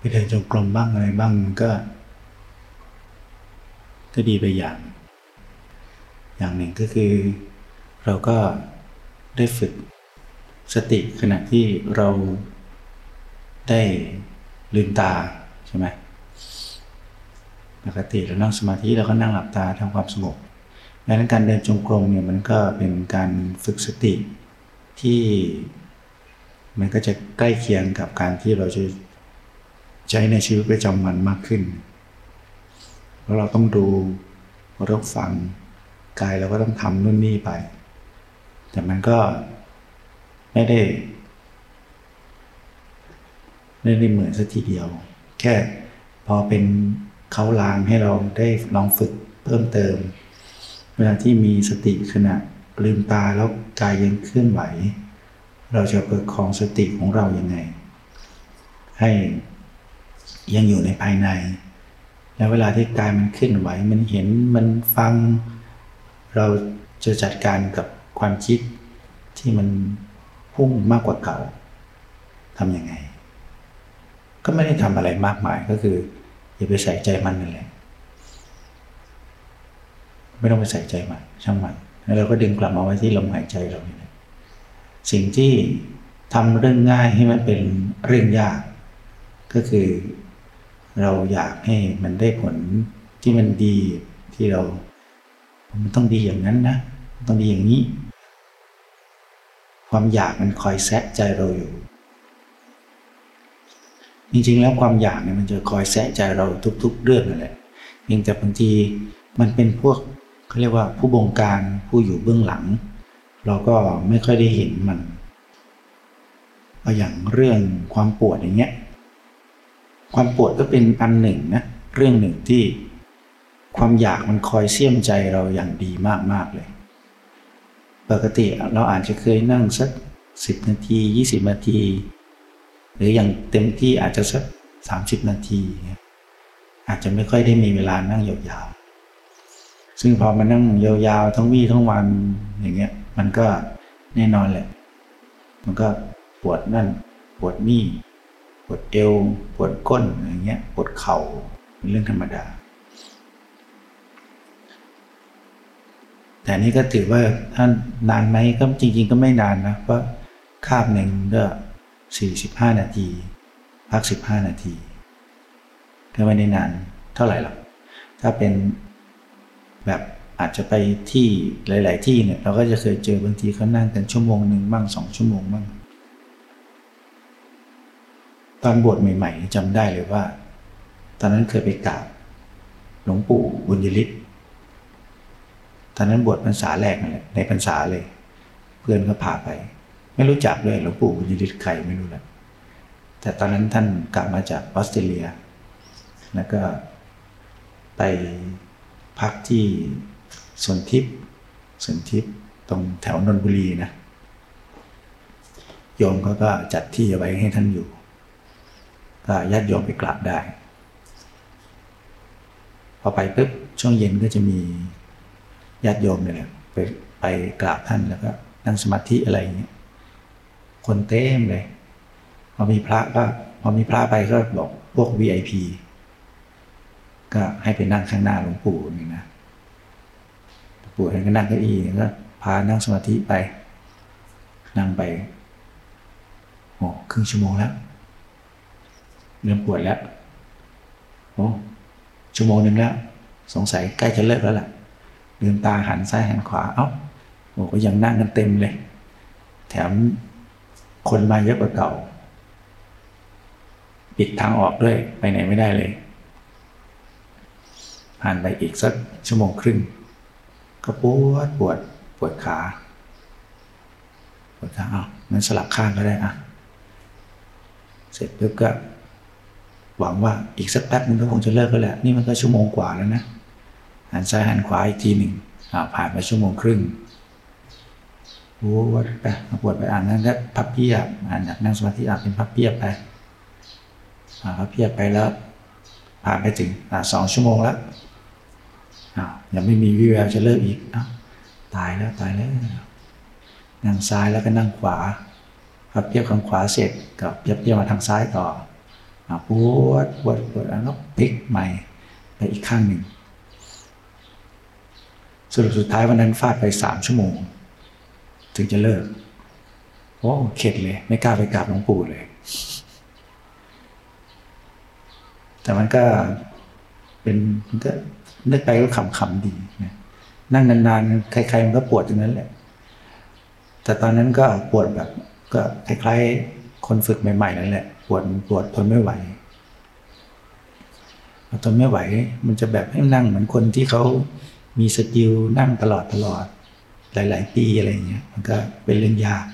ไปเดินจงกรมบ้างอะไรบ้างก็ ก็ดีไปอย่าง อย่างหนึ่งก็คือ เราก็ได้ฝึกสติขณะที่เราได้ลืมตาใช่ไหมปกติเรานั่งสมาธิเราก็นั่งหลับตาทำความสงบดังนั้นการเดินจงกรมเนี่ยมันก็เป็นการฝึกสติที่มันก็จะใกล้เคียงกับการที่เราจะ ใช้ในชีวิตประจำวันมากขึ้น เพราะเราต้องดูเราต้องฟังกายเราก็ต้องทำนู่นนี่ไป แต่มันก็ไม่ได้ไม่ได้เหมือนสักทีเดียว แค่พอเป็นเขาลางให้เราได้ลองฝึกเพิ่มเติม เวลาที่มีสติขณะลืมตาแล้วกายยังเคลื่อนไหว เราจะเปิดคลองสติของเรายัางไง ให้ ยังอยู่ในภายใน แล้วเวลาที่กายมันเคลื่อนไหวมันเห็นมันฟัง เราจะจัดการกับความคิดที่มันพุ่งมากกว่าเก่าทำยังไง ก็ไม่ได้ทำอะไรมากมายก็คือ อย่าไปใส่ใจมันนั่นแหละไม่ต้องไปใส่ใจมันช่างมันแล้วเราก็ดึงกลับมาไว้ที่ลมหายใจเราเนี่ยสิ่งที่ทำเรื่องง่ายให้มันเป็นเรื่องยาก ก็คือ เราอยากให้มันได้ผลที่มันดีที่เรา มันต้องดีอย่างนั้นนะ ต้องดีอย่างนี้ ความอยากมันคอยแซะใจเราอยู่ จริงๆแล้วความอยากเนี่ยมันจะคอยแซะใจเราทุก ๆ เรื่องนั่นแหละเพียงแต่บางทีมันเป็นพวกเขาเรียกว่าผู้บงการผู้อยู่เบื้องหลัง เราก็ไม่ค่อยได้เห็นมันเอาอย่างเรื่องความปวดอย่างเงี้ย ความปวดก็เป็นอันหนึ่งนะเรื่องหนึ่งที่ความอยากมันคอยเสี่ยมใจเราอย่างดีมากๆเลย ปกติเราอาจจะเคยนั่งสักสิบนาทียี่สิบนาที หรืออย่างเต็มที่อาจจะสักสามสิบนาที อาจจะไม่ค่อยได้มีเวลานั่งยาวๆ ซึ่งพอมานั่งยาวๆทั้งวี่ทั้งวันอย่างเงี้ย มันก็แน่นอนแหละ มันก็ปวดนั่นปวดนี่ วดเอวปวดก้นอย่างเงี้ยปวดเข่าเป็นเรื่องธรรมดา แต่นี่ก็ถือว่าท่านนานไหมก็จริง ๆ ก็ไม่นานนะเพราะคาบหนึ่งก็สี่สิบห้านาที พักสิบห้านาทีก็ไม่ได้นานเท่าไหร่หรอกถ้าเป็นแบบอาจจะไปที่หลาย ๆ ที่เนี่ยเราก็จะเคยเจอบางทีเขานั่งกันชั่วโมงหนึ่งบ้างสองชั่วโมงบ้าง ตอนบวชใหม่ๆจำได้เลยว่า ตอนนั้นเคยไปกราบหลวงปู่บุญยฤทธิ์ตอนนั้นบวชพรรษาแรกนั่นแหละในพรรษาเลย เพื่อนก็พาไป ไม่รู้จักด้วยหลวงปู่บุญยฤทธิ์ใครไม่รู้แหละแต่ตอนนั้นท่านกลับมาจากออสเตรเลีย แล้วก็ไปพักที่สวนทิพย์สวนทิพย์ตรงแถวนนบุรีนะโยมเขาก็จัดที่ไว้ให้ท่านอยู่ ก็ญาติโยมไปกราบได้ พอไปปุ๊บช่วงเย็นก็จะมีญาติโยมเนี่ยไปไปกราบท่านแล้วก็นั่งสมาธิอะไรอย่างเงี้ยคนเต็มเลยพอมีพระก็พอมีพระไปก็บอกพวก VIP ก็ให้ไปนั่งข้างหน้าหลวงปู่นี่นะปู่ให้ก็นั่งเก้าอี้ก็พานั่งสมาธิไป นั่งไปโอ้ครึ่งชั่วโมงแล้ว เริ่มปวดแล้วโอ้ชั่วโมงหนึ่งแล้วสงสัยใกล้จะเลิกแล้วล่ะลืมตาหันซ้ายหันขวาเอ้าโอ้ก็ยังนั่งกันเต็มเลย แถมคนมาเยอะกว่าเก่า ปิดทางออกด้วยไปไหนไม่ได้เลย ผ่านไปอีกสักชั่วโมงครึ่ง ก็ปวดปวดปวดขาปวดขาเอ้างั้นสลับข้างก็ได้อะเสร็จปุ๊บก็ หวังว่าอีกสักแป๊บนึงก็คงจะเลิกก็แหละ นี่มันก็ชั่วโมงกว่าแล้วนะหันซ้ายหันขวาอีกทีหนึ่งผ่านไปชั่วโมงครึ่งโอ้วัดไปปวดไปอ่านนั่นก็พับเพียบอ่านจากนั่งสมาธิอ่านเป็นพับเพียบไปพับเพียบไปแล้ว ผ่านไปถึงอสองชั่วโมงแล้วยังไม่มีวิแววจะเลิกอีกตายแล้วตายแล้วนั่งซ้ายแล้วก็นั่งขวาพับเพียบข้างขวาเสร็จกับเพียบเพียบมาทางซ้ายต่อ ปวดปวดปวดแล้วก็พลิกใหม่ไปอีกข้างหนึ่งสรุปสุดท้ายวันนั้นฟาดไปสามชั่วโมง ถึงจะเลิกโอ้เข็ดเลย ไม่กล้าไปกราบหลวงปู่เลย แต่มันก็เป็นมันก็นึกไปก็ขำๆดีนะนั่งนานๆ ใครๆมันก็ปวดตรงนั้นแหละ แต่ตอนนั้นก็ปวดแบบ ก็คล้ายๆ คนฝึกใหม่ๆนั่นแหละ วดปวดทนไม่ไหวทนไม่ไหว มันจะแบบให้นั่งเหมือนคนที่เขามีสกิลนั่งตลอดตลอด หลาย ๆ ปีอะไรเงี้ย มันก็เป็นเรื่องยาก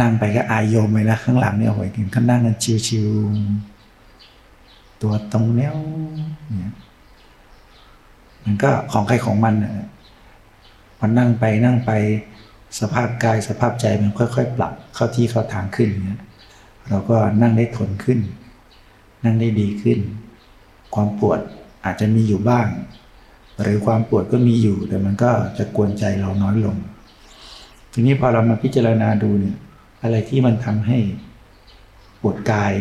นั่งไปก็อายโยมไปนะข้างหลังเนี่ยโอ้ยเขานั่งกันชิวๆตัวตรงแนวเนี่ยมันก็ของใครของมันมันนั่งไปนั่งไปสภาพกายสภาพใจมันค่อย ๆ ปรับเข้าที่เข้าทางขึ้นเนี้ย เราก็นั่งได้ทนขึ้น นั่งได้ดีขึ้น ความปวดอาจจะมีอยู่บ้าง หรือความปวดก็มีอยู่ แต่มันก็จะกวนใจเราน้อยลง ทีนี้พอเรามาพิจารณาดูเนี่ย อะไรที่มันทำให้ปวดกาย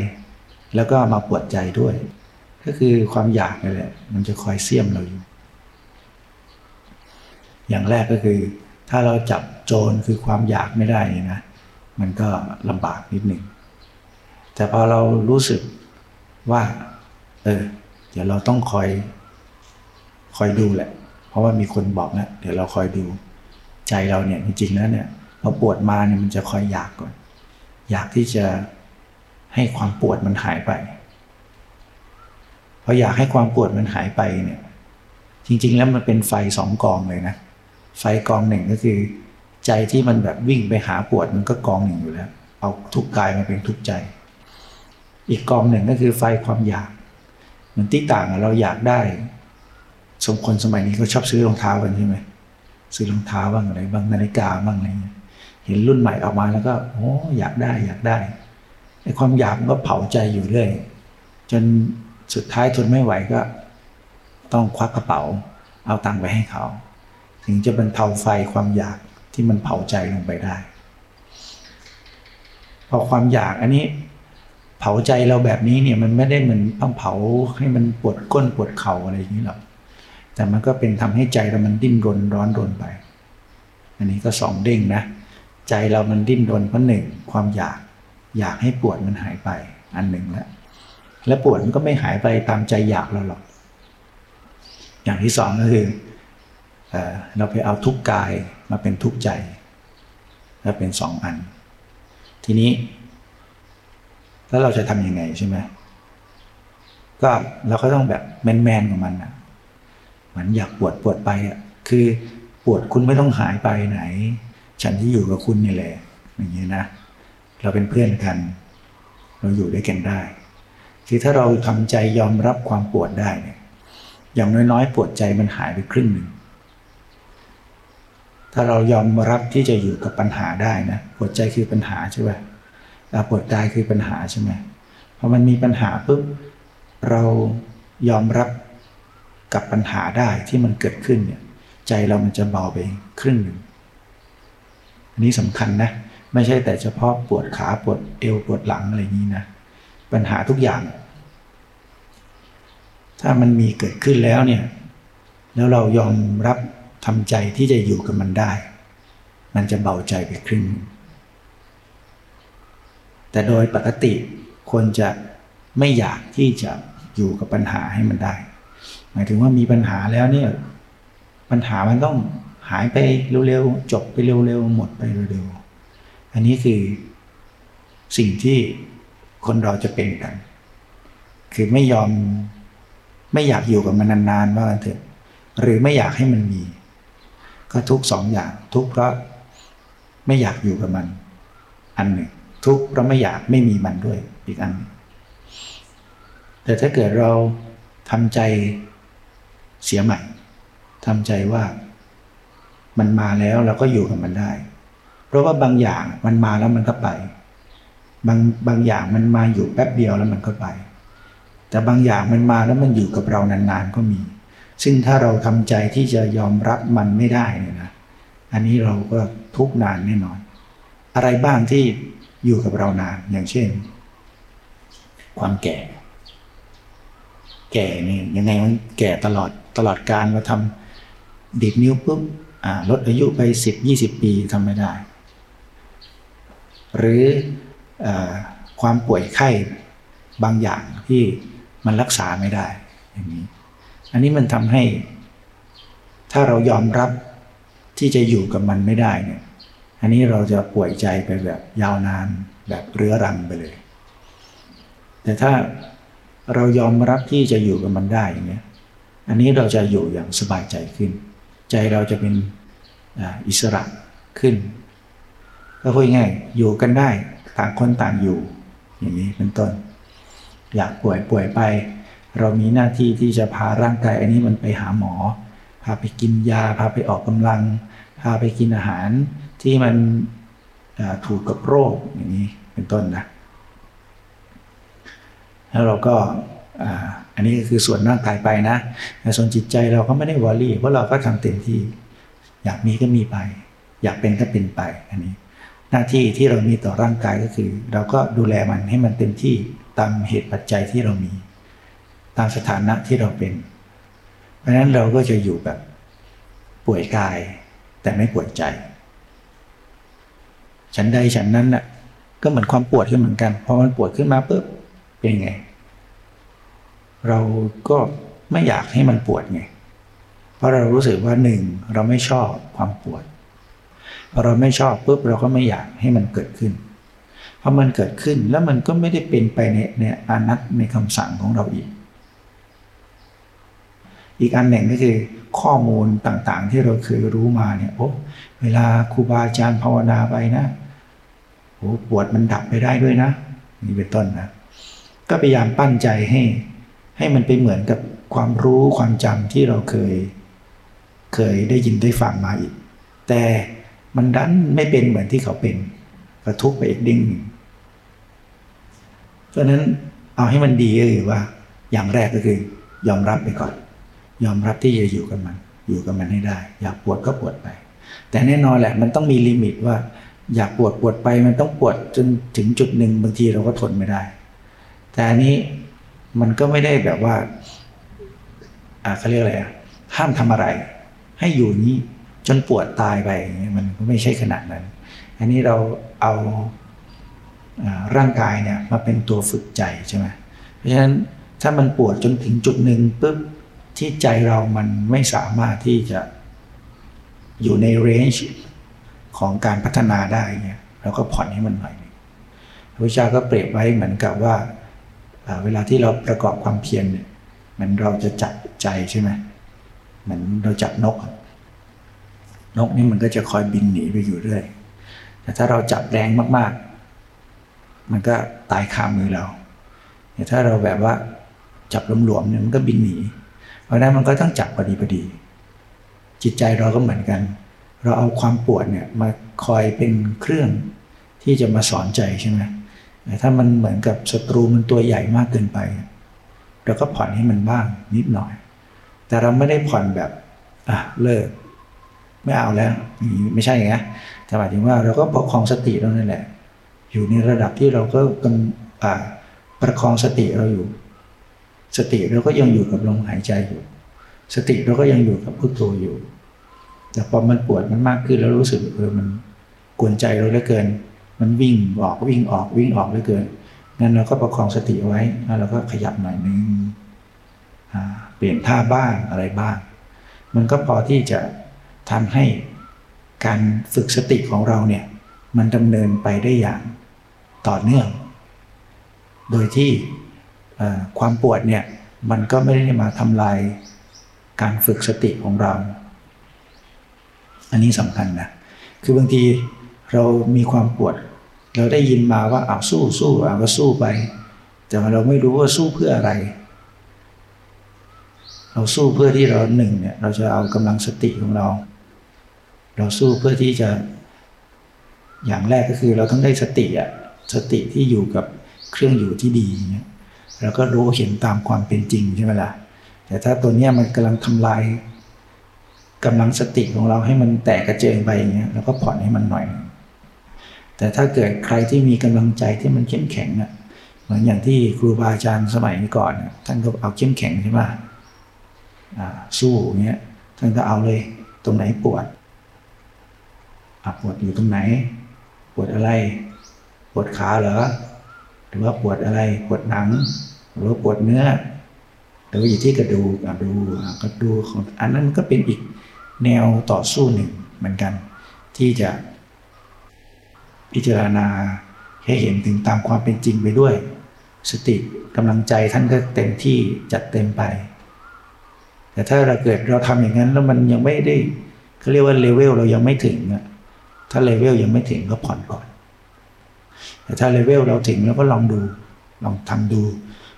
แล้วก็มาปวดใจด้วย ก็คือความอยากนี่แหละ มันจะคอยเสี่ยมเราอยู่ อย่างแรกก็คือ ถ้าเราจับโจรคือความอยากไม่ได้นะ มันก็ลำบากนิดหนึ่ง แต่พอเรารู้สึกว่า เออ เดี๋ยวเราต้องคอย คอยดูแหละ เพราะว่ามีคนบอกนะเดี๋ยวเราคอยดูใจเราเนี่ยจริงๆแล้วเนี่ยพอปวดมาเนี่ยมันจะคอยอยากก่อน อยากที่จะให้ความปวดมันหายไปพออยากให้ความปวดมันหายไปเนี่ย จริง ๆ แล้วมันเป็นไฟสองกองเลยนะไฟกองหนึ่งก็คือ ใจที่มันแบบวิ่งไปหาปวดมันก็กองหนึ่งอยู่แล้ว เอาทุกกายมาเป็นทุกใจ อีกกองหนึ่งก็คือไฟความอยาก เหมือนที่ต่างเราอยากได้ สมคนสมัยนี้ก็ชอบซื้อรองเท้ากันใช่ไหมซื้อรองเท้าบ้างอะไรบ้างนาฬิกาบ้างอะไรเงี้ยเห็นรุ่นใหม่ออกมาแล้วก็โอ้อยากได้อยากได้ไอ้ความอยากมันก็เผาใจอยู่เรื่อยจนสุดท้ายทนไม่ไหวก็ ต้องควักกระเป๋า เอาตังค์ไปให้เขา ถึงจะบรรเทาไฟความอยากที่มันเผาใจลงไปได้ พอความอยากอันนี้ เผาใจเราแบบนี้เนี่ยมันไม่ได้เหมือนต้องเผาให้มันปวดก้นปวดเข่าอะไรอย่างนี้หรอกแต่มันก็เป็นทำให้ใจเรามันดิ้นรนร้อนรนไป อันนี้ก็สองเด้งนะ ใจเรามันดิ้นรนเพราะหนึ่งความอยากอยากให้ปวดมันหายไป อันหนึ่งแล้วและปวดมันก็ไม่หายไปตามใจอยากเราหรอก อย่างที่สองก็คือเราไปเอาทุกกายมาเป็นทุกใจ แล้วเป็นสองอัน ทีนี้ แล้วเราจะทำยังไงใช่ไหมก็เราก็ต้องแบบแมนๆของมันอะเหมือนอยากปวดปวดไปอะคือปวดคุณไม่ต้องหายไปไหน ฉันที่อยู่กับคุณนี่แหละอย่างนี้นะเราเป็นเพื่อนกัน เราอยู่ด้วยกันได้คือถ้าเราทำใจยอมรับความปวดได้เนี่ยอย่างน้อยๆ ปวดใจมันหายไปครึ่งหนึ่งถ้าเรายอมรับที่จะอยู่กับปัญหาได้นะปวดใจคือปัญหาใช่ไหม ปวดกายคือปัญหาใช่ไหมพอมันมีปัญหาปุ๊บเรายอมรับกับปัญหาได้ที่มันเกิดขึ้นเนี่ยใจเรามันจะเบาไปครึ่งหนึ่งอันนี้สำคัญนะ ไม่ใช่แต่เฉพาะปวดขาปวดเอวปวดหลังอะไรนี้นะ ปัญหาทุกอย่าง ถ้ามันมีเกิดขึ้นแล้วเนี่ย แล้วเรายอมรับทำใจที่จะอยู่กับมันได้ มันจะเบาใจไปครึ่ง แต่โดยปกติควรจะไม่อยากที่จะอยู่กับปัญหาให้มันได้ หมายถึงว่ามีปัญหาแล้วเนี่ยปัญหามันต้องหายไปเร็วๆจบไปเร็วๆหมดไปเร็วๆอันนี้คือสิ่งที่คนเราจะเป็นกัน คือไม่ยอมไม่อยากอยู่กับมันนานๆว่ากันเถอะหรือไม่อยากให้มันมี ก็ทุกสองอย่างทุกเพราะไม่อยากอยู่กับมัน อันหนึ่ง ทุกเพราะไม่อยากไม่มีมันด้วยอีกอัน แต่ถ้าเกิดเราทำใจเสียใหม่ทำใจว่ามันมาแล้วเราก็อยู่กับมันได้ เพราะว่าบางอย่างมันมาแล้วมันก็ไป บางบางอย่างมันมาอยู่แป๊บเดียวแล้วมันก็ไป แต่บางอย่างมันมาแล้วมันอยู่กับเรานานๆก็มี ซึ่งถ้าเราทำใจที่จะยอมรับมันไม่ได้เนี่ยนะ อันนี้เราก็ทุกนานแน่นอน อะไรบ้างที่ อยู่กับเรานาน อย่างเช่น ความแก่ แก่นี่ยังไงมันแก่ตลอดตลอดการมาทำดีดนิ้วปุ๊บลดอายุไปสิบยี่สิบปีทำไม่ได้ หรืออความป่วยไข้บางอย่างที่มันรักษาไม่ได้อย่างนี้ อันนี้มันทำให้ ถ้าเรายอมรับที่จะอยู่กับมันไม่ได้เนี่ย อันนี้เราจะป่วยใจไปแบบยาวนานแบบเรื้อรังไปเลย แต่ถ้าเรายอมรับที่จะอยู่กับมันได้อย่างนี้อันนี้เราจะอยู่อย่างสบายใจขึ้น ใจเราจะเป็นอิสระขึ้น ก็พูดง่ายอยู่กันได้ต่างคนต่างอยู่ อย่างนี้เป็นต้น อยากป่วยป่วยไป เรามีหน้าที่ที่จะพาร่างกายอันนี้มันไปหาหมอ พาไปกินยา พาไปออกกำลัง พาไปกินอาหาร ที่มันถูกกับโรคอย่างนี้เป็นต้นนะแล้วเราก็อันนี้ก็คือส่วนร่างกายไปนะแต่ส่วนจิตใจเราก็ไม่ได้วอรี่เพราะเราก็ทำเต็มที่ อยากมีก็มีไป อยากเป็นก็เป็นไปอันนี้ หน้าที่ที่เรามีต่อร่างกายก็คือ เราก็ดูแลมันให้มันเต็มที่ตามเหตุปัจจัยที่เรามี ตามสถานะที่เราเป็น เพราะฉะนั้นเราก็จะอยู่แบบป่วยกายแต่ไม่ป่วยใจ ฉันใดฉันนั้นน่ะ ก็เหมือนความปวดขึ้นเหมือนกันพอมันปวดขึ้นมาปุ๊บเป็นไง เราก็ไม่อยากให้มันปวดไง เพราะเรารู้สึกว่าหนึ่งเราไม่ชอบความปวดพอเราไม่ชอบปุ๊บเราก็ไม่อยากให้มันเกิดขึ้นพอมันเกิดขึ้นแล้วมันก็ไม่ได้เป็นไปในในอนัตในคำสั่งของเราอีก อีกอันหนึ่งก็คือข้อมูลต่างๆ ที่เราเคยรู้มาเนี่ยโอ้เวลาครูบาอาจารย์ภาวนาไปนะ โอ้ปวดมันดับไปได้ด้วยนะ นี่เป็นต้นนะ ก็พยายามปั้นใจให้ ให้มันไปเหมือนกับความรู้ความจำที่เราเคย เคยได้ยินได้ฟังมาอีก แต่มันดันไม่เป็นเหมือนที่เขาเป็นกระทุกไปอีกดิ้งเพราะนั้นเอาให้มันดีก็คือว่า อย่างแรกก็คือ ยอมรับไปก่อน ยอมรับที่จะอยู่กับมัน อยู่กับมันให้ได้ อยากปวดก็ปวดไป แต่แน่นอนแหละ มันต้องมีลิมิตว่า อยากปวดปวดไปมันต้องปวดจนถึงจุดหนึ่งบางทีเราก็ทนไม่ได้ แต่อันนี้มันก็ไม่ได้แบบว่าอ่าเขาเรียกอะไรอะห้ามทำอะไร ให้อยู่นี้จนปวดตายไปเงี้ยมันก็ไม่ใช่ขนาดนั้น อันนี้เราเอาร่างกายเนี่ยมาเป็นตัวฝึกใจใช่ไหมเพราะฉะนั้นถ้ามันปวดจนถึงจุดหนึ่งปุ๊บที่ใจเรามันไม่สามารถที่จะอยู่ในเรนจ์ ของการพัฒนาได้เนี่ยเราก็ผ่อนให้มันหน่อยพระเจ้าก็เปรียบไว้เหมือนกับว่า เวลาที่เราประกอบความเพียรเนี่ยมันเราจะจับใจใช่ไหมเหมือนเราจับนก นกนี่มันก็จะคอยบินหนีไปอยู่เรื่อย แต่ถ้าเราจับแรงมากๆ มันก็ตายคามือเราแต่ถ้าเราแบบว่าจับหลวมๆเนี่ยมันก็บินหนี เพราะนั้นมันก็ต้องจับพอดีพอดี จิตใจเราก็เหมือนกัน เราเอาความปวดเนี่ยมาคอยเป็นเครื่องที่จะมาสอนใจใช่ไหมแต่ถ้ามันเหมือนกับศัตรูมันตัวใหญ่มากเกินไป เราก็ผ่อนให้มันบ้างนิดหน่อย แต่เราไม่ได้ผ่อนแบบอะเลิก ไม่เอาแล้วไม่ใช่ไงแต่หมายถึงว่าเราก็ประคองสติเรานั่นแหละ อยู่ในระดับที่เราก็กำอ่าประคองสติเราอยู่ สติเราก็ยังอยู่กับลมหายใจอยู่ สติเราก็ยังอยู่กับพุทโธอยู่ แต่พอมันปวดมันมากขึ้นแล้วรู้สึกเออมันกวนใจเราเหลือเกิน มันวิ่งออกวิ่งออกวิ่งออกเหลือเกินงั้นเราก็ประคองสติไว้แล้วเราก็ขยับหน่อยนึงเปลี่ยนท่าบ้างอะไรบ้าง มันก็พอที่จะทำให้การฝึกสติของเราเนี่ยมันดำเนินไปได้อย่างต่อเนื่อง โดยที่ความปวดเนี่ยมันก็ไม่ได้มาทำลายการฝึกสติของเรา อันนี้สำคัญนะ คือบางทีเรามีความปวด เราได้ยินมาว่าเอาสู้สู้เอาก็สู้ไป แต่เราไม่รู้ว่าสู้เพื่ออะไร เราสู้เพื่อที่เราหนึ่งเนี่ยเราจะเอากำลังสติของเรา เราสู้เพื่อที่จะ อย่างแรกก็คือเราต้องได้สติอะสติที่อยู่กับเครื่องอยู่ที่ดีเนี่ยแล้วก็รู้เห็นตามความเป็นจริงใช่ไหมล่ะแต่ถ้าตัวเนี้ยมันกำลังทำลาย กำลังสติของเราให้มันแตกกระเจิงไปอย่างเงี้ยเราก็ผ่อนให้มันหน่อย แต่ถ้าเกิดใครที่มีกำลังใจที่มันเข้มแข็งอะเหมือนอย่างที่ครูบาอาจารย์สมัยก่อนท่านก็เอาเข้มแข็งใช่ไหมสู้เงี้ยท่านก็เอาเลยตรงไหนปวดปวดอยู่ตรงไหน ปวดอะไร ปวดขาเหรอหรือว่าปวดอะไร ปวดหนัง หรือว่าปวดเนื้อหรือว่าอยู่ที่กระดูกดูกระดูกของอันนั้นก็เป็นอีก แนวต่อสู้หนึ่งเหมือนกัน ที่จะพิจารณาให้เห็นถึงตามความเป็นจริงไปด้วย สติกำลังใจท่านก็เต็มที่จัดเต็มไป แต่ถ้าเราเกิดเราทำอย่างนั้นแล้วมันยังไม่ได้เขาเรียกว่าเลเวลเรายังไม่ถึงอะถ้าเลเวลยังไม่ถึงก็ผ่อนก่อน แต่ถ้าเลเวลเราถึงแล้วก็ลองดูลองทำดู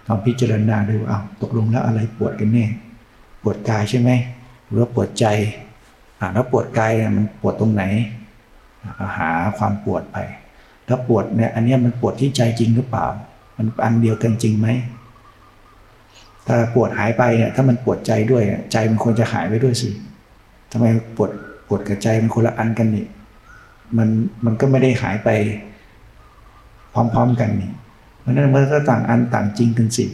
ลองพิจารณาดูเอาตกลงแล้วอะไรปวดกันแน่ปวดกายใช่ไหมหรือว่าปวดใจ แล้วปวดกายมันปวดตรงไหนหาความปวดไปถ้าปวดเนี่ยอันนี้มันปวดที่ใจจริงหรือเปล่า มันอันเดียวกันจริงไหมถ้าปวดหายไปเนี่ยถ้ามันปวดใจด้วยใจมันควรจะหายไปด้วยสิทำไมปวดปวดกับใจมันคนละอันกันนี่มันมันก็ไม่ได้หายไป พร้อมๆกันนี่เพราะนั้นมันก็ต่างอันต่างจริงกันสิ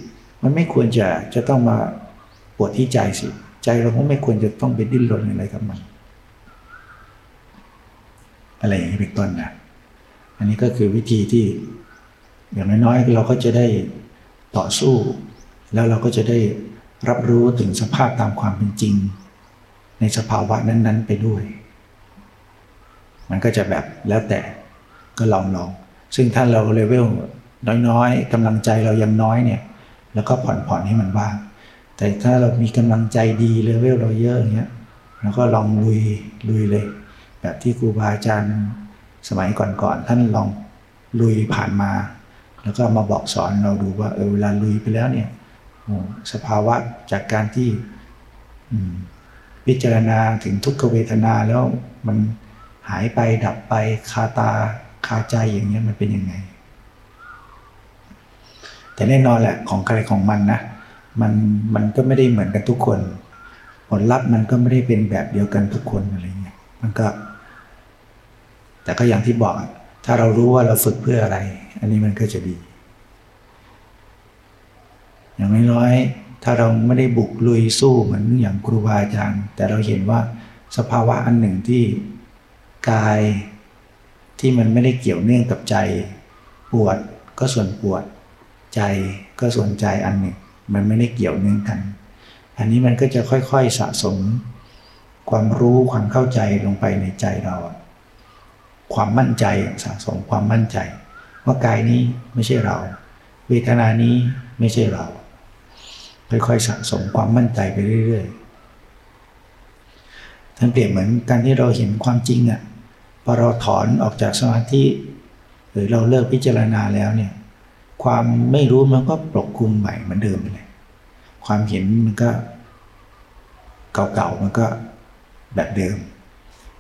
มันไม่ควรจะจะต้องมาปวดที่ใจสิ ใจเราก็ไม่ควรจะต้องไปดิ้นรนอะไรกับมัน อะไรอย่างนี้เป็นต้นนะอันนี้ก็คือวิธีที่ อย่างน้อยๆเราก็จะได้ต่อสู้ แล้วเราก็จะได้รับรู้ถึงสภาพตามความเป็นจริง ในสภาวะนั้น ๆ ไปด้วย มันก็จะแบบแล้วแต่ก็ลองลองซึ่งถ้าเราเลเวลน้อยๆกำลังใจเรายังน้อยเนี่ยแล้วก็ผ่อนผ่อนให้มันบ้างแต่ถ้าเรามีกำลังใจดีเลเวลเราเยอะอย่างเงี้ยแล้วก็ลองลุยลุยเลย แบบที่ครูบาอาจารย์สมัยก่อนๆท่านลองลุยผ่านมา แล้วก็มาบอกสอนเราดูว่าเออเวลาลุยไปแล้วเนี่ยสภาวะจากการที่พิจารณาถึงทุกขเวทนาแล้วมันหายไปดับไปคาตาคาใจอย่างเงี้ยมันเป็นยังไง แต่แน่นอนแหละของใครของมันนะมันมันก็ไม่ได้เหมือนกันทุกคน ผลลัพธ์มันก็ไม่ได้เป็นแบบเดียวกันทุกคนอะไรเงี้ยมันก็ แต่ก็อย่างที่บอก ถ้าเรารู้ว่าเราฝึกเพื่ออะไร อันนี้มันก็จะดี อย่างน้อยๆถ้าเราไม่ได้บุกลุยสู้เหมือนอย่างครูบาอาจารย์ แต่เราเห็นว่าสภาวะอันหนึ่งที่กายที่มันไม่ได้เกี่ยวเนื่องกับใจ ปวดก็ส่วนปวด ใจก็ส่วนใจอันหนึ่ง มันไม่ได้เกี่ยวเนื่องกัน อันนี้มันก็จะค่อยๆสะสม ความรู้ความเข้าใจลงไปในใจเรา ความมั่นใจสะสมความมั่นใจ ว่ากายนี้ไม่ใช่เรา เวทนานี้ไม่ใช่เราค่อยๆสะสมความมั่นใจไปเรื่อยๆท่านเปรียบเหมือนการที่เราเห็นความจริงอะ่ะพอเราถอนออกจากสมาธิหรือเราเลิกพิจารณาแล้วเนี่ย ความไม่รู้มันก็ปกคลุมใหม่เหมือนเดิมเลย ความเห็นมันก็ เก่าๆมันก็แบบเดิม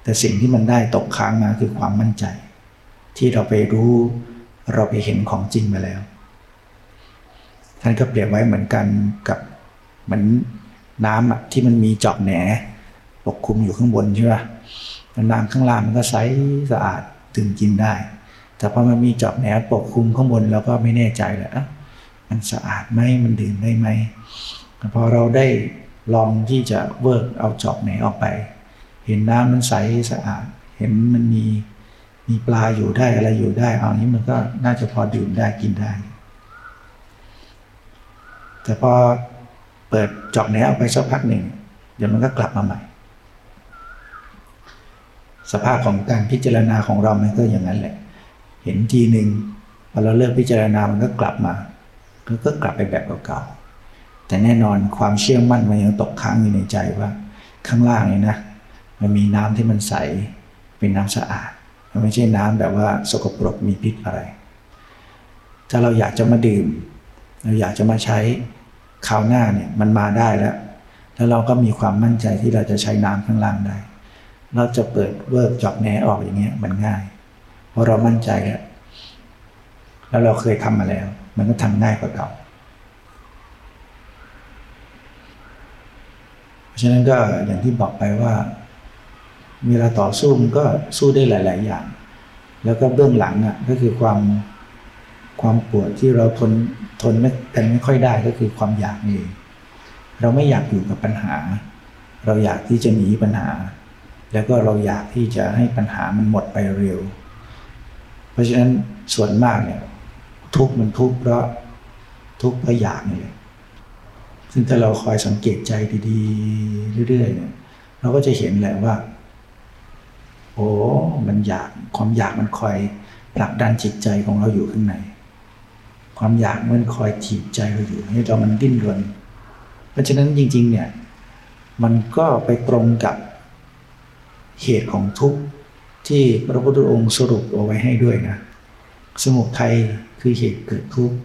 แต่สิ่งที่มันได้ตกค้างมาคือความมั่นใจ ที่เราไปรู้เราไปเห็นของจริงมาแล้ว ท่านก็เปรียบไว้เหมือนกันกับเหมือนน้ำที่มันมีจอกแหนปกคลุมอยู่ข้างบนใช่ไหมน้ำข้างล่างมันก็ใสสะอาดถึงกินได้ แต่พอมันมีจอบแหนปกคลุมข้างบนเราก็ไม่แน่ใจแหละมันสะอาดไหมมันดื่มได้ไหมพอเราได้ลองที่จะเวิร์กเอาจอบแหนออกไป เห็นน้ำมันใสสะอาด เห็นมันมีมีปลาอยู่ได้อะไรอยู่ได้ เอานี้มันก็น่าจะพอดื่มได้กินได้ แต่พอเปิดจอกแหนออกไปสักพักหนึ่ง เดี๋ยวมันก็กลับมาใหม่ สภาพของการพิจารณาของเรามันก็อย่างนั้นแหละ เห็นทีหนึ่งพอเราเลิกพิจารณามันก็กลับมาก็กลับไปแบบเก่าๆแต่แน่นอนความเชื่อมั่นมันยังตกค้างอยู่ในใจว่า ข้างล่างนี่นะ มันมีน้ำที่มันใส เป็นน้ำสะอาด มันไม่ใช่น้ำแบบว่าสกปรกมีพิษอะไร ถ้าเราอยากจะมาดื่ม เราอยากจะมาใช้คราวหน้าเนี่ยมันมาได้แล้ว แล้วเราก็มีความมั่นใจที่เราจะใช้น้ำข้างล่างได้ เราจะเปิดเวิร์กจอบแหนออกอย่างเงี้ยมันง่าย เพราะเรามั่นใจแล้วแล้วเราเคยทำมาแล้ว มันก็ทำง่ายกว่าเก่าเพราะฉะนั้นก็อย่างที่บอกไปว่า เวลาต่อสู้มันก็สู้ได้หลาย ๆ อย่าง แล้วก็เบื้องหลังอะก็คือความความปวดที่เราทนทนไม่กันไม่ค่อยได้ก็คือความอยากนี่เราไม่อยากอยู่กับปัญหา เราอยากที่จะหนีปัญหา แล้วก็เราอยากที่จะให้ปัญหามันหมดไปเร็ว เพราะฉะนั้นส่วนมากเนี่ยทุกมันทุกเพราะทุกเพราะอยากนี่แหละซึ่งถ้าเราคอยสังเกตใจดีๆเรื่อยๆเนี่ยเราก็จะเห็นแหละว่า อ้มันอยากความอยากมันคอยผลักดันจิตใจของเราอยู่ข้างใน ความอยากมันคอยถีบใจเราอยู่ให้เรามันดิ้นรน เพราะฉะนั้นจริง ๆ เนี่ย มันก็ไปตรงกับเหตุของทุกข์ที่พระพุทธองค์สรุปเอาไว้ให้ด้วยนะ สมุทัยคือเหตุเกิดทุกข์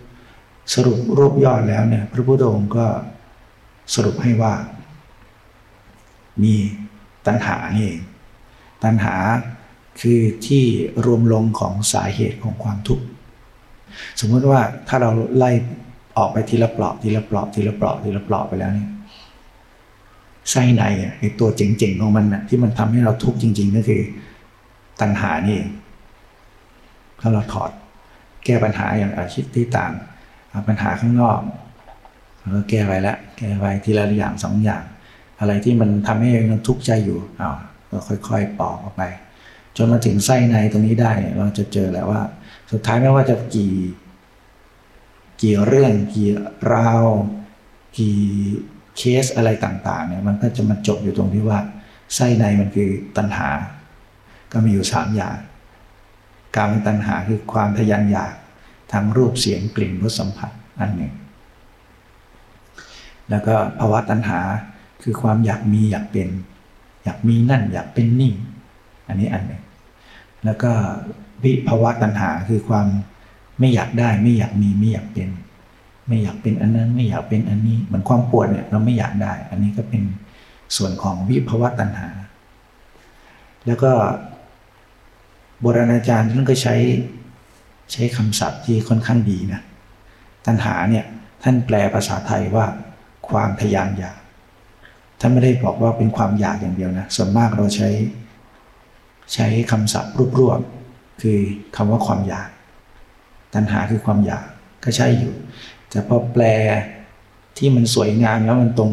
สรุปรวบยอดแล้วเนี่ย พระพุทธองค์ก็สรุปให้ว่า มีตัณหานี่เอง ตัณหาคือที่รวมลงของสาเหตุของความทุกข์สมมติว่าถ้าเราไล่ออกไปทีละเปลอกทีละเปลอกทีละเปลอกทีละเปลอกไปแล้วเนี่ยไส้ในไอ้ตัวเจ๋งๆของมันนะที่มันทำให้เราทุกข์จริง ๆ ก็คือ ตัณหานี่เองถ้าเราถอดแก้ปัญหาอย่างอาชีพที่ต่างปัญหาข้างนอกเราก็แก้ไปแล้วแก้ไปทีละอย่างสองอย่าง อะไรที่มันทำให้เราทุกข์ใจอยู่อ้าว ก็ค่อย ๆ ปอกออกไป จนมาถึงไส้ในตรงนี้ได้เราจะเจอแล้วว่า สุดท้ายไม่ว่าจะกี่ กี่เรื่องกี่ราว กี่เคสอะไรต่าง ๆ เนี่ย มันก็จะมาจบอยู่ตรงที่ว่า ไส้ในมันคือตัณหา ก็มีอยู่สามอย่าง การตัณหาคือความทยานอยากทั้งรูปเสียงกลิ่นรสสัมผัสอันหนึ่งแล้วก็ภาวะตัณหาคือความอยากมีอยากเป็น อยากมีนั่นอยากเป็นนี่ อันนี้อันหนึ่งแล้วก็วิภาวะตัณหาคือความไม่อยากได้ไม่อยากมีไม่อยากเป็น ไม่อยากเป็นอันนั้นไม่อยากเป็นอันนี้เหมือนความปวดเนี่ยเราไม่อยากได้ อันนี้ก็เป็นส่วนของวิภาวะตัณหา แล้วก็โบราณอาจารย์ท่านก็ใช้ใช้คำศัพท์ที่ค่อนข้างดีนะ ตัณหาเนี่ยท่านแปลภาษาไทยว่าความทยานอยาก ท่านไม่ได้บอกว่าเป็นความอยากอย่างเดียวนะส่วนมากเราใช้ใช้คำศัพท์รวบๆคือคำว่าความอยาก ตัณหาคือความอยากก็ใช่อยู่ แต่พอแปลที่มันสวยงามแล้วมันตรง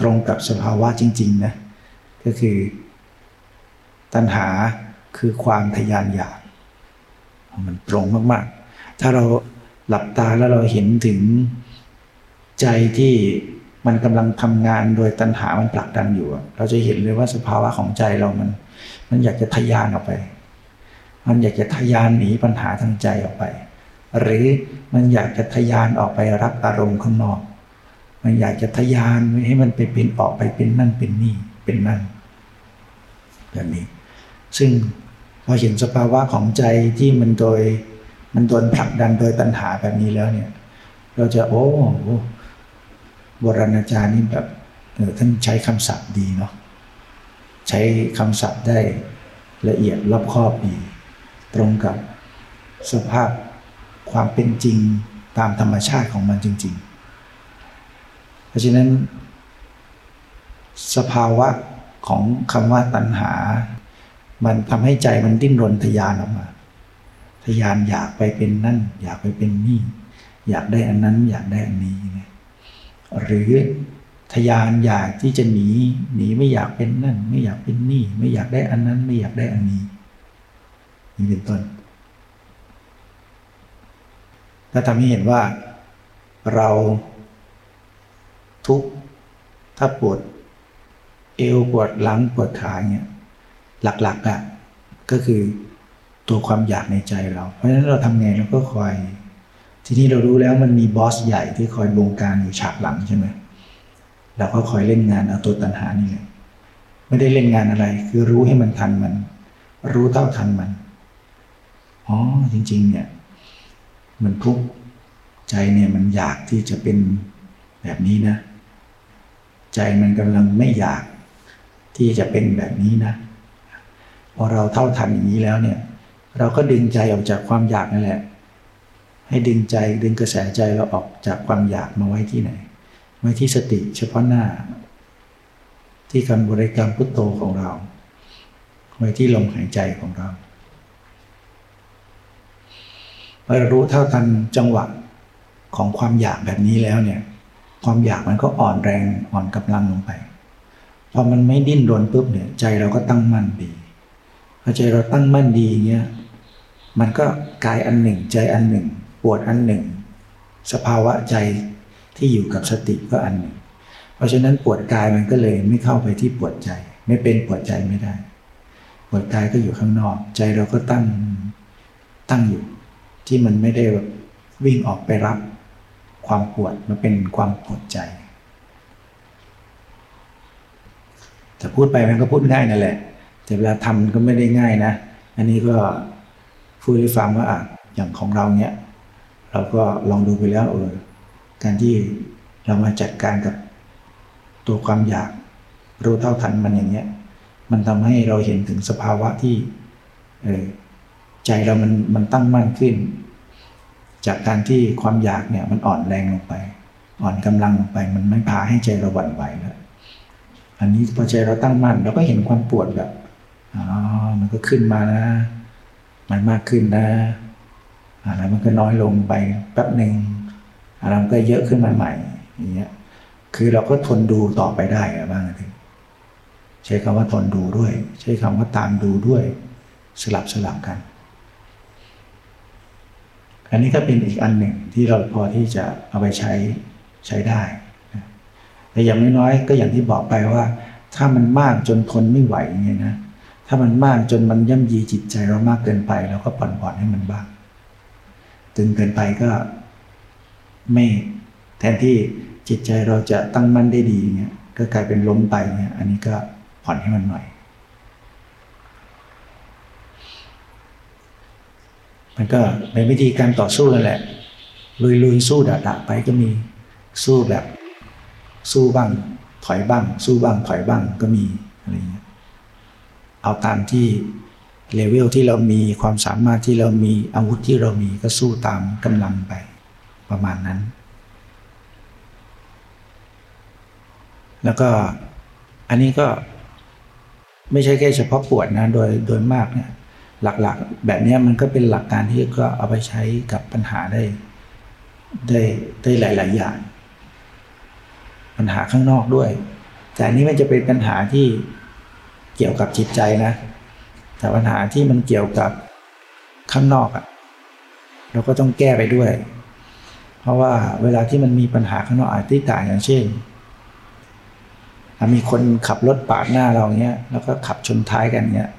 ตรงกับสภาวะจริงๆนะก็คือ ตัณหาคือความทยานอยาก มันตรงมากๆ ถ้าเราหลับตาแล้วเราเห็นถึงใจที่ มันกำลังทำงานโดยตัณหามันผลักดันอยู่ เราจะเห็นเลยว่าสภาวะของใจเรามัน มันอยากจะทยานออกไป มันอยากจะทยานหนีปัญหาทางใจออกไป หรือมันอยากจะทยานออกไปรับอารมณ์ข้างนอก มันอยากจะทยานให้มันไปเป็นออกไปเป็นนั่นเป็นนี่เป็นนั่นแบบนี้ ซึ่งพอเห็นสภาวะของใจที่มันโดยมันโดนผลักดันโดยตัณหาแบบนี้แล้วเนี่ย เราจะโอ้ โบราณอาจารย์นี่แบบท่านใช้คำศัพท์ดีเนาะใช้คำศัพท์ได้ละเอียดรอบคอบดี ตรงกับสภาพความเป็นจริงตามธรรมชาติของมันจริง ๆ เพราะฉะนั้น สภาวะของคำว่าตัณหา มันทำให้ใจมันดิ้นรนทยานออกมาทยานอยากไปเป็นนั่น อยากไปเป็นนี่ อยากได้อันนั้นอยากได้อันนี้นะ หรือทยานอยากที่จะหนีหนีไม่อยากเป็นนั่น ไม่อยากเป็นนี่ ไม่อยากได้อันนั้น ไม่อยากได้อันนี้นี่เป็นต้นถ้าทำให้เห็นว่าเราทุกถ้าปวดเอวปวดหลังปวดขาเนี่ยหลักๆอะ่ะก็คือตัวความอยากในใจเรา เพราะฉะนั้นเราทำไงเราก็คอย ทีนี้เรารู้แล้วมันมีบอสใหญ่ที่คอยบงการอยู่ฉากหลังใช่ไหมเราก็คอยเล่นงานเอาตัวตัณหานี่แหละไม่ได้เล่นงานอะไร คือรู้ให้มันทันมัน รู้เท่าทันมันอ๋อจริง ๆ เนี่ย มันทุกข์ใจเนี่ยมันอยากที่จะเป็นแบบนี้นะ ใจมันกำลังไม่อยากที่จะเป็นแบบนี้นะพอเราเท่าทันอย่างนี้แล้วเนี่ย เราก็ดึงใจออกจากความอยากนั่นแหละ ให้ดึงใจดึงกระแสใจเราออกจากความอยากมาไว้ที่ไหน ไว้ที่สติเฉพาะหน้า ที่คำบริกรรมพุทโธของเรา ไว้ที่ลมหายใจของเราพอเรารู้เท่าทันจังหวะของความอยากแบบนี้แล้วเนี่ย ความอยากมันก็อ่อนแรงอ่อนกำลังลงไปพอมันไม่ดิ้นรนปุ๊บเนี่ยใจเราก็ตั้งมั่นดีพอใจเราตั้งมั่นดีเงี้ยมันก็กายอันหนึ่งใจอันหนึ่ง วดอันหนึ่ง สภาวะใจที่อยู่กับสติก็อันหนึ่ง เพราะฉะนั้นปวดกายมันก็เลยไม่เข้าไปที่ปวดใจ ไม่เป็นปวดใจไม่ได้ ปวดกายก็อยู่ข้างนอก ใจเราก็ตั้งตั้งอยู่ ที่มันไม่ได้แบบวิ่งออกไปรับ ความปวดมันเป็นความปวดใจแต่พูดไปมันก็พูดง่ายนั่นแหละ แต่เวลาทำก็ไม่ได้ง่ายนะ อันนี้ก็พูดให้ฟังว่าอย่างของเราเนี้ย เราก็ลองดูไปแล้วเออการที่เรามาจัดการกับตัวความอยากรู้เท่าทันมันอย่างเนี้ย มันทำให้เราเห็นถึงสภาวะที่เออใจเรามันมันตั้งมั่นขึ้น จากการที่ความอยากเนี่ยมันอ่อนแรงลงไป อ่อนกำลังลงไป มันไม่พาให้ใจเราหวั่นไหวแล้วอันนี้พอใจเราตั้งมั่นเราก็เห็นความปวดแบบอ๋อมันก็ขึ้นมานะ มันมากขึ้นนะ อะไรมันก็น้อยลงไปแป๊บหนึ่งอะไรมันก็เยอะขึ้นมาใหม่อย่างเงี้ยคือเราก็ทนดูต่อไปได้บ้างทีใช้คำว่าทนดูด้วย ใช้คำว่าตามดูด้วย สลับสลับกัน อันนี้ก็เป็นอีกอันหนึ่งที่เราพอที่จะเอาไปใช้ใช้ได้แต่อย่างน้อยๆก็อย่างที่บอกไปว่า ถ้ามันมากจนทนไม่ไหวเงี้ยนะถ้ามันมากจนมันย่ำยีจิตใจเรามากเกินไปเราก็ผ่อนผ่อนให้มันบ้าง ตึงเกินไปก็ไม่แทนที่จิตใจเราจะตั้งมั่นได้ดีเงี้ยก็กลายเป็นล้มไปเนี่ยอันนี้ก็ผ่อนให้มันหน่อย มันก็เป็นวิธีการต่อสู้นั่นแหละ ลุยลุยสู้ด่าๆไปก็มีสู้แบบ สู้บ้าง ถอยบ้าง สู้บ้างถอยบ้างก็มีอะไรเงี้ยเอาตามที่ เลเวลที่เรามีความสามารถที่เรามีอาวุธที่เรามีก็สู้ตามกำลังไปประมาณนั้น แล้วก็อันนี้ก็ไม่ใช่แค่เฉพาะปวดนะโดยโดยมากเนี่ยหลักๆ แบบนี้มันก็เป็นหลักการที่ก็เอาไปใช้กับปัญหาได้ ได้ได้หลาย ๆ อย่าง ปัญหาข้างนอกด้วย แต่อันนี้มันจะเป็นปัญหาที่เกี่ยวกับจิตใจนะ แต่ปัญหาที่มันเกี่ยวกับข้างนอกอะ่ะ เราก็ต้องแก้ไปด้วย เพราะว่าเวลาที่มันมีปัญหาข้างนอกอาจจะต่างอย่างเช่นมีคนขับรถปาดหน้าเราเนี้ย แล้วก็ขับชนท้ายกันเนี้ย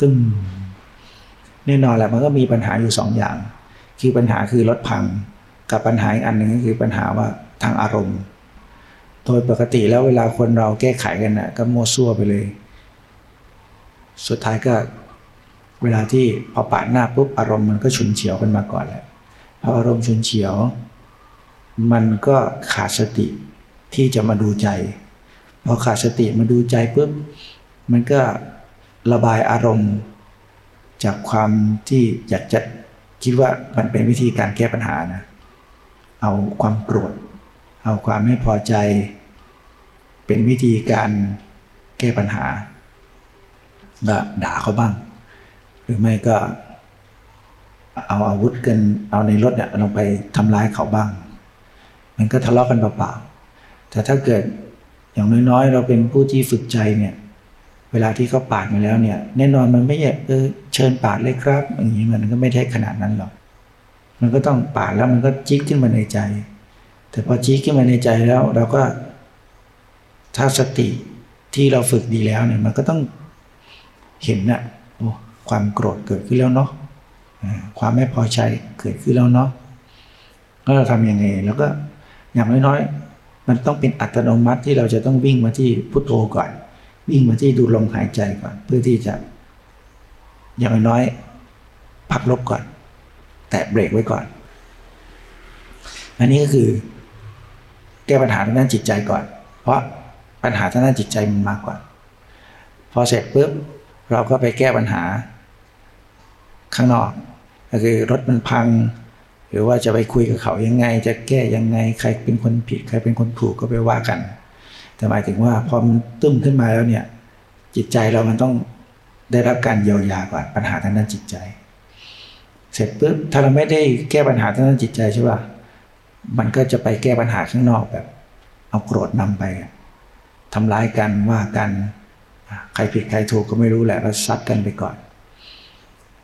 ตึ้งแน่นอนแหละมันก็มีปัญหาอยู่สองอย่าง คือปัญหาคือรถพัง กับปัญหาอีกอันหนึ่งก็คือปัญหาว่าทางอารมณ์ โดยปกติแล้วเวลาคนเราแก้ไขกันนะ่ะ ก็มัวซั่วไปเลย สุดท้ายก็ เวลาที่พอปาดหน้าปุ๊บอารมณ์มันก็ฉุนเฉียวกันมาก่อนแหละพออารมณ์ฉุนเฉียว มันก็ขาดสติที่จะมาดูใจ พอขาดสติมาดูใจปุ๊บมันก็ระบายอารมณ์ จากความที่อยากจะคิดว่ามันเป็นวิธีการแก้ปัญหานะเอาความโกรธเอาความไม่พอใจ เป็นวิธีการแก้ปัญหาด่าเขาบ้าง รือไม่ก็ เอาอาวุธกันเอาในรถเนี่ยลงไปทำร้ายเขาบ้าง มันก็ทะเลาะกันเปล่าๆแต่ถ้าเกิดอย่างน้อยๆ เราเป็นผู้ที่ฝึกใจเนี่ย เวลาที่เขาปาดมาแล้วเนี่ย แน่นอนมันไม่ใช่เออเชิญปาดเลยครับอย่างนี้มันก็ไม่ใช่ขนาดนั้นหรอกมันก็ต้องปาดแล้วมันก็จิ๊กขึ้นมาในใจ แต่พอจิ๊กขึ้นมาในใจแล้วเราก็ถ้าสติที่เราฝึกดีแล้วเนี่ย มันก็ต้องเห็นนะ่ะโอ้ ความโกรธเกิดขึ้นแล้วเนาะความไม่พอใจเกิดขึ้นแล้วเนาะแล้วเราทำยังไงแล้วก็อย่างน้อยๆ มันต้องเป็นอัตโนมัติที่เราจะต้องวิ่งมาที่พุทโธก่อน วิ่งมาที่ดูลมหายใจก่อน เพื่อที่จะ อย่างน้อยๆพักลบก่อน แตะเบรกไว้ก่อน อันนี้ก็คือ แก้ปัญหาทางด้านจิตใจก่อน เพราะปัญหาทางด้านจิตใจมันมากกว่า พอเสร็จปุ๊บเราก็ไปแก้ปัญหา ข้างนอก ก็คือรถมันพัง หรือว่าจะไปคุยกับเขายังไง จะแก้ยังไง ใครเป็นคนผิด ใครเป็นคนถูกก็ไปว่ากัน แต่หมายถึงว่าพอมันตึ้มขึ้นมาแล้วเนี่ย จิตใจเรามันต้องได้รับการเยียวยาก่อนปัญหาทางด้านจิตใจ เสร็จปุ๊บถ้าเราไม่ได้แก้ปัญหาทางด้านจิตใจใช่ป่ะมันก็จะไปแก้ปัญหาข้างนอกแบบ เอาโกรธนำไปทำร้ายกันว่ากัน ใครผิดใครถูกก็ไม่รู้แหละเราซัดกันไปก่อน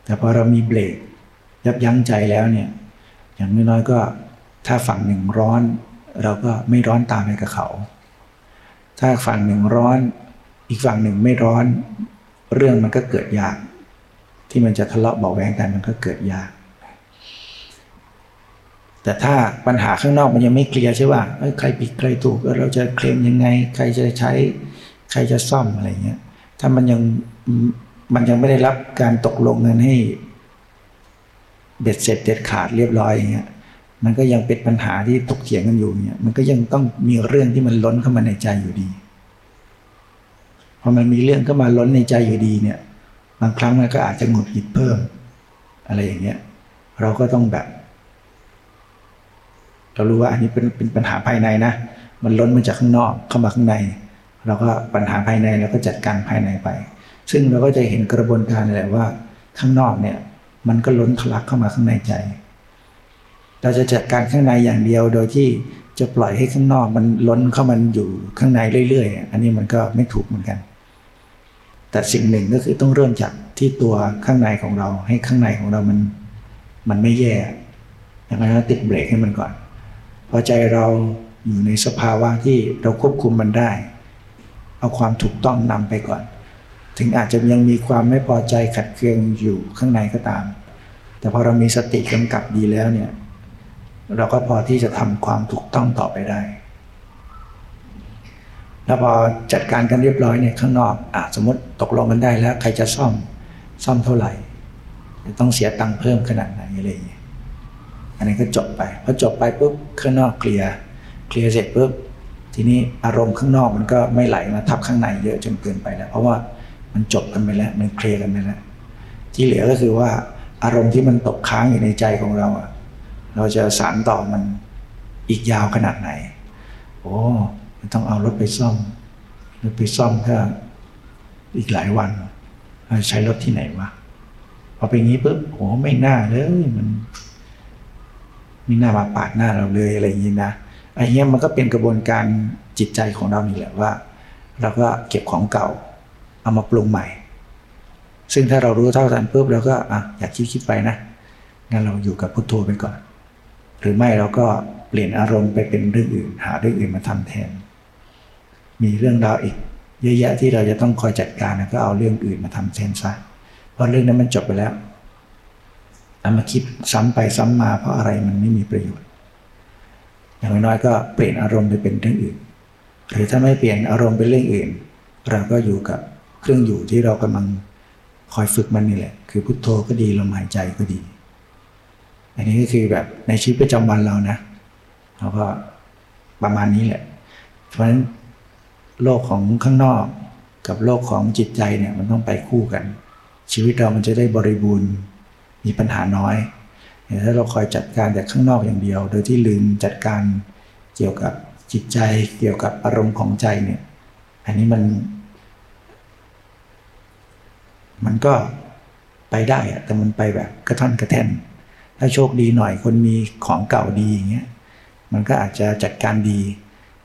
แต่พอเรามีเบรกยับยั้งใจแล้วเนี่ยอย่างน้อยๆก็ถ้าฝั่งหนึ่งร้อน เราก็ไม่ร้อนตามไปกับเขา ถ้าฝั่งหนึ่งร้อน อีกฝั่งหนึ่งไม่ร้อน เรื่องมันก็เกิดยาก ที่มันจะทะเลาะเบาแวงกันมันก็เกิดยาก แต่ถ้าปัญหาข้างนอกมันยังไม่เคลียร์ใช่ป่ะใครผิดใครถูกเราจะเคลมยังไง ใครจะใช้ใครจะซ่อมอะไรเงี้ยถ้ามันยัง มันยังไม่ได้รับการตกลงกันให้เบ็ดเสร็จเด็ดขาดเรียบร้อยอย่างเงี้ยมันก็ยังเป็นปัญหาที่ตกเถียงกันอยู่เนี่ย มันก็ยังต้องมีเรื่องที่มันล้นเข้ามาในใจอยู่ดี พอมันมีเรื่องเข้ามาล้นในใจอยู่ดีเนี่ย บางครั้งมันก็อาจจะหงุดหงิดเพิ่ม อะไรอย่างเงี้ย เราก็ต้องแบบ เรารู้ว่าอันนี้เป็นเป็นปัญหาภายในนะ มันล้นมาจากข้างนอกเข้ามาข้างใน เราก็ปัญหาภายในเราก็จัดการภายในไป ซึ่งเราก็จะเห็นกระบวนการแหละว่าข้างนอกเนี่ย มันก็ล้นทะลักเข้ามาข้างในใจ เราจะจัดการข้างในอย่างเดียวโดยที่จะปล่อยให้ข้างนอกมันล้นเข้ามันอยู่ข้างในเรื่อยๆ อันนี้มันก็ไม่ถูกเหมือนกัน แต่สิ่งหนึ่งก็คือต้องเริ่มจากที่ตัวข้างในของเรา ให้ข้างในของเรามันมันไม่แย่อย่างนั้นติดเบรกให้มันก่อน พอใจเราอยู่ในสภาวะที่เราควบคุมมันได้ เอาความถูกต้องนำไปก่อน ถึงอาจจะยังมีความไม่พอใจขัดเคืองอยู่ข้างในก็ตาม แต่พอเรามีสติกำกับดีแล้วเนี่ย เราก็พอที่จะทำความถูกต้องต่อไปได้ แล้วพอจัดการกันเรียบร้อยเนี่ยข้างนอกอสมมติตกลงกันได้แล้ว ใครจะซ่อมซ่อมเท่าไหร่ต้องเสียตังค์เพิ่มขนาดไหนอะไรอย่างเงี้ยอันนี้ก็จบไปพอจบไปปุ๊บข้างนอกเคลียร์เคลียร์เสร็จปุ๊บทีนี้อารมณ์ข้างนอกมันก็ไม่ไหลมาทับข้างในเยอะจนเกินไปแล้ว เพราะว่า มันจบกันไปแล้ว มันเคลียร์กันไปแล้ว ที่เหลือก็คือว่าอารมณ์ที่มันตกค้างอยู่ในใจของเราอะเราจะสารต่อมันอีกยาวขนาดไหน โอ้ต้องเอารถไปซ่อมรถไปซ่อมก็อีกหลายวันใช้รถที่ไหนวะพอเป็นงี้ปุ๊บโอ้ไม่น่าเลยมันไม่น่ามาปาดหน้าเราเลยอะไรอย่างนี้นะไอ้เงี้ยมันก็เป็นกระบวนการจิตใจของเรานี่แหละว่าเราก็เก็บของเก่า เอามาปรุงใหม่ ซึ่งถ้าเรารู้เท่าทันปุ๊บเราก็อะอยากคิดคิดไปนะงั้นเราอยู่กับพุทโธไปก่อน หรือไม่เราก็เปลี่ยนอารมณ์ไปเป็นเรื่องอื่น หาเรื่องอื่นมาทำแทน มีเรื่องราวอีก เยอะแยะที่เราจะต้องคอยจัดการก็เอาเรื่องอื่นมาทำแทนซะเพราะเรื่องนั้นมันจบไปแล้วเอามาคิดซ้ำไปซ้ำมา เพราะอะไรมันไม่มีประโยชน์ อย่างน้อยก็เปลี่ยนอารมณ์ไปเป็นเรื่องอื่น หรือถ้าไม่เปลี่ยนอารมณ์เป็นเรื่องอื่น เราก็อยู่กับ เครื่องอยู่ที่เรากำลังคอยฝึกมันนี่แหละ คือพุทโธก็ดีลมหายใจก็ดี อันนี้ก็คือแบบในชีวิตประจำวันเรานะเราก็ประมาณนี้แหละ เพราะฉะนั้นโลกของข้างนอกกับโลกของจิตใจเนี่ยมันต้องไปคู่กัน ชีวิตเรามันจะได้บริบูรณ์มีปัญหาน้อยถ้าเราคอยจัดการแต่ข้างนอกอย่างเดียว โดยที่ลืมจัดการเกี่ยวกับจิตใจเกี่ยวกับอารมณ์ของใจเนี่ย อันนี้มัน มันก็ไปได้อะแต่มันไปแบบกระท่อนกระแท่น ถ้าโชคดีหน่อยคนมีของเก่าดีอย่างเงี้ยมันก็อาจจะจัดการดี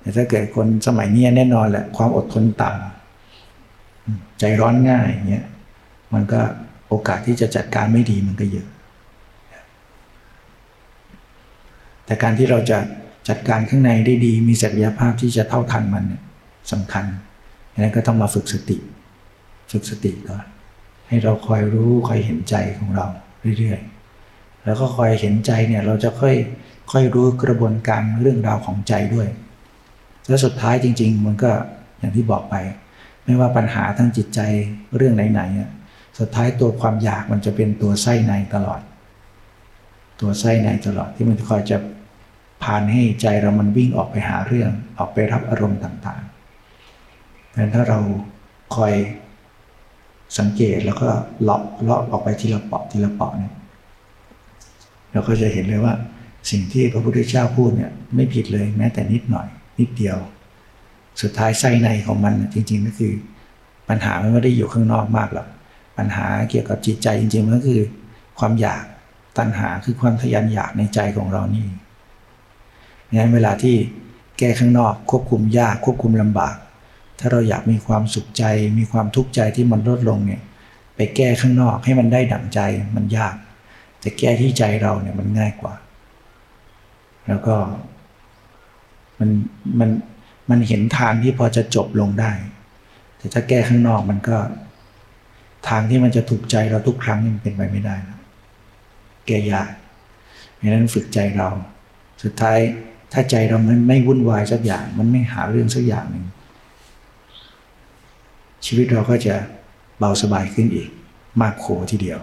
แต่ถ้าเกิดคนสมัยนี้แน่นอนแหละความอดทนต่ำใจร้อนง่ายอย่างเงี้ยมันก็โอกาสที่จะจัดการไม่ดีมันก็เยอะ แต่การที่เราจะจัดการข้างในได้ดี มีศักยภาพที่จะเท่าทันมันสำคัญดังนั้นก็ต้องมาฝึกสติ ฝึกสติก่อน ให้เราคอยรู้คอยเห็นใจของเราเรื่อยๆ แล้วก็คอยเห็นใจเนี่ยเราจะค่อยค่อยรู้กระบวนการเรื่องราวของใจด้วย แล้วสุดท้ายจริง ๆ มันก็อย่างที่บอกไป ไม่ว่าปัญหาทั้งจิตใจเรื่องไหนๆสุดท้ายตัวความอยากมันจะเป็นตัวไส้ในตลอด ตัวไส้ในตลอดที่มันคอยจะพานให้ใจเรามันวิ่งออกไปหาเรื่องออกไปรับอารมณ์ต่างๆเพราะถ้าเราคอย สังเกตแล้วก็เลาะเลาะออกไปทีละเปาะทีละเปาะเนี่ยเราก็จะเห็นเลยว่า สิ่งที่พระพุทธเจ้าพูดเนี่ยไม่ผิดเลยแม้แต่นิดหน่อย นิดเดียว สุดท้ายไส้ในของมันจริง ๆ ก็คือ ปัญหาไม่ได้อยู่ข้างนอกมากหรอกปัญหาเกี่ยวกับจิตใจจริงๆมันก็คือ ความอยากตัณหาคือความทยานอยากในใจของเรานี่งั้นเวลาที่แก้ข้างนอกควบคุมยากควบคุมลำบาก ถ้าเราอยากมีความสุขใจ มีความทุกข์ใจที่มันลดลงเนี่ยไปแก้ข้างนอกให้มันได้ดั่งใจมันยาก แต่แก้ที่ใจเราเนี่ยมันง่ายกว่า แล้วก็มันมันมันเห็นทางที่พอจะจบลงได้ แต่ถ้าแก้ข้างนอกมันก็ ทางที่มันจะถูกใจเราทุกครั้งมันเป็นไปไม่ได้นะแก้ยากดังนั้นฝึกใจเรา สุดท้ายถ้าใจเรามันไม่วุ่นวายสักอย่าง มันไม่หาเรื่องสักอย่างหนึ่ง ชีวิตเราก็จะเบาสบายขึ้นอีกมากโขทีเดียว